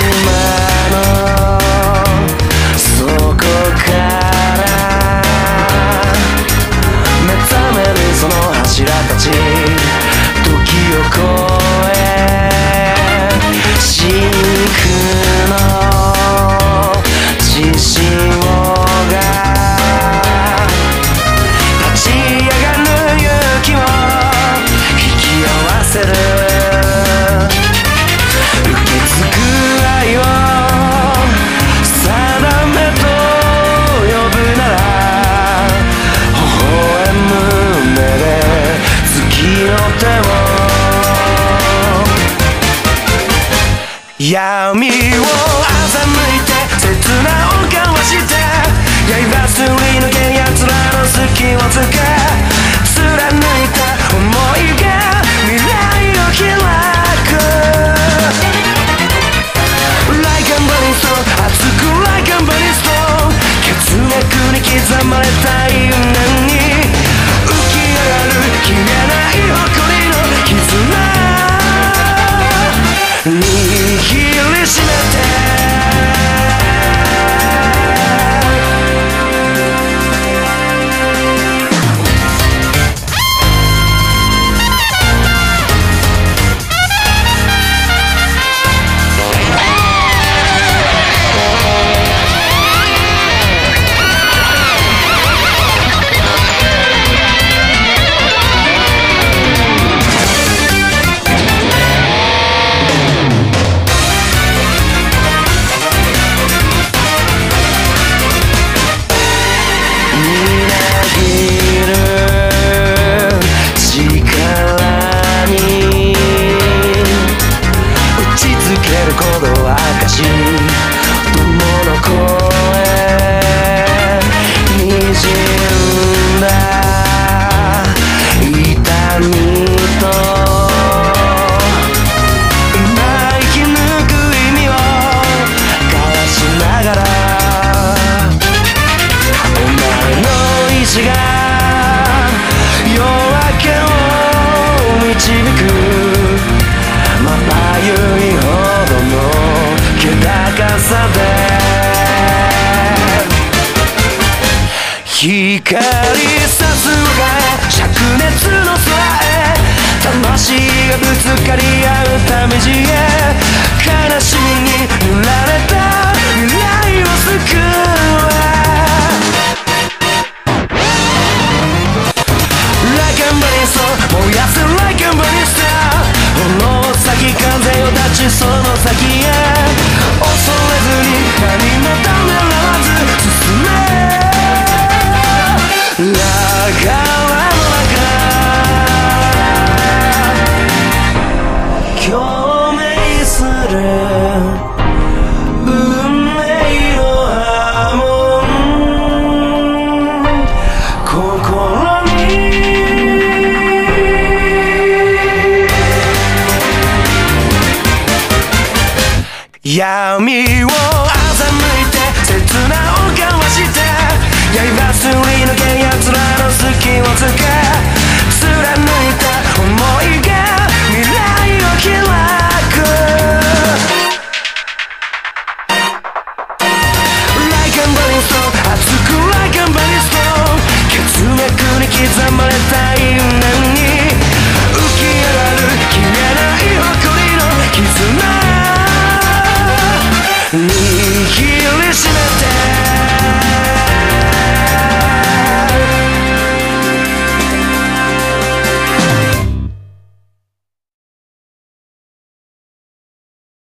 my 闇を欺いて切なを交わしてつける鼓動証友の声。にじんだ痛みと今生き抜く意味を交わしながらお前の意志が光さすが灼熱の空へ魂がぶつかり合うため地へ悲しみに塗られた未来を救う Like a burning star 燃やす Like a burning star 炎先風を立ちその先へに闇を